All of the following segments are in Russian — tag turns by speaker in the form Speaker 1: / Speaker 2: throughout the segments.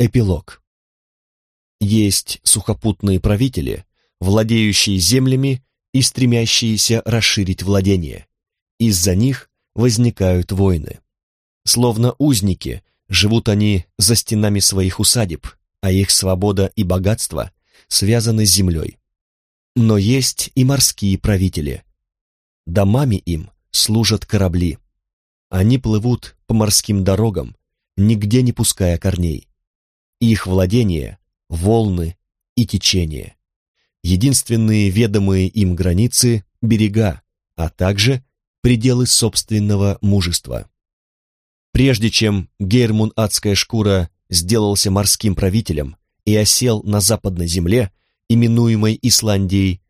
Speaker 1: Эпилог. Есть сухопутные правители, владеющие землями и стремящиеся расширить владение. Из-за них возникают войны. Словно узники, живут они за стенами своих усадеб, а их свобода и богатство связаны с землей. Но есть и морские правители. Домами им служат корабли. Они плывут по морским дорогам, нигде не пуская корней. Их владение — волны и течения. Единственные ведомые им границы — берега, а также пределы собственного мужества. Прежде чем Гейрмун Адская Шкура сделался морским правителем и осел на западной земле, именуемой Исландией,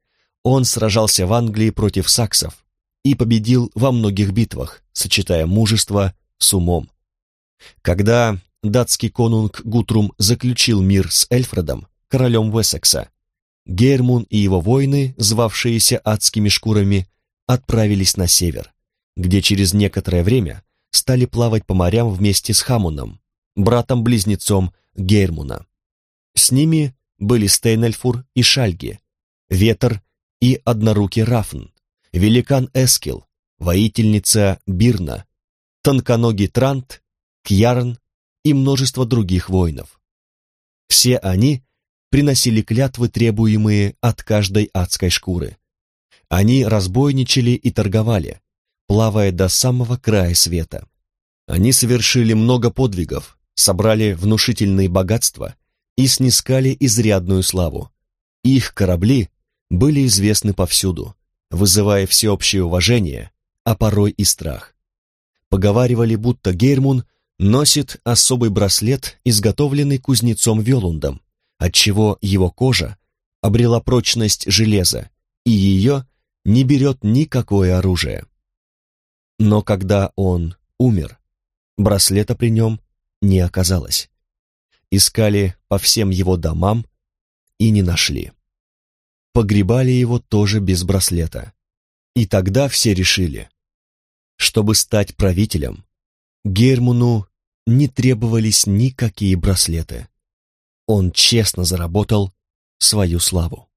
Speaker 1: он сражался в Англии против саксов и победил во многих битвах, сочетая мужество с умом. Когда датский конунг Гутрум заключил мир с Эльфредом, королем Уэссекса, Гермун и его воины, звавшиеся адскими шкурами, отправились на север, где через некоторое время стали плавать по морям вместе с Хамуном, братом-близнецом Гермуна. С ними были Стейнельфур и Шальги, Ветер и однорукий Рафн, великан Эскил, воительница Бирна, тонконогий Трант, Кьярн и множество других воинов. Все они приносили клятвы, требуемые от каждой адской шкуры. Они разбойничали и торговали, плавая до самого края света. Они совершили много подвигов, собрали внушительные богатства и снискали изрядную славу. Их корабли были известны повсюду, вызывая всеобщее уважение, а порой и страх. Поговаривали, будто Гейрмун носит особый браслет, изготовленный кузнецом Велундом, отчего его кожа обрела прочность железа, и ее не берет никакое оружие. Но когда он умер, браслета при нем не оказалось. Искали по всем его домам и не нашли. Погребали его тоже без браслета. И тогда все решили, чтобы стать правителем, Гермуну не требовались никакие браслеты. Он честно заработал свою славу.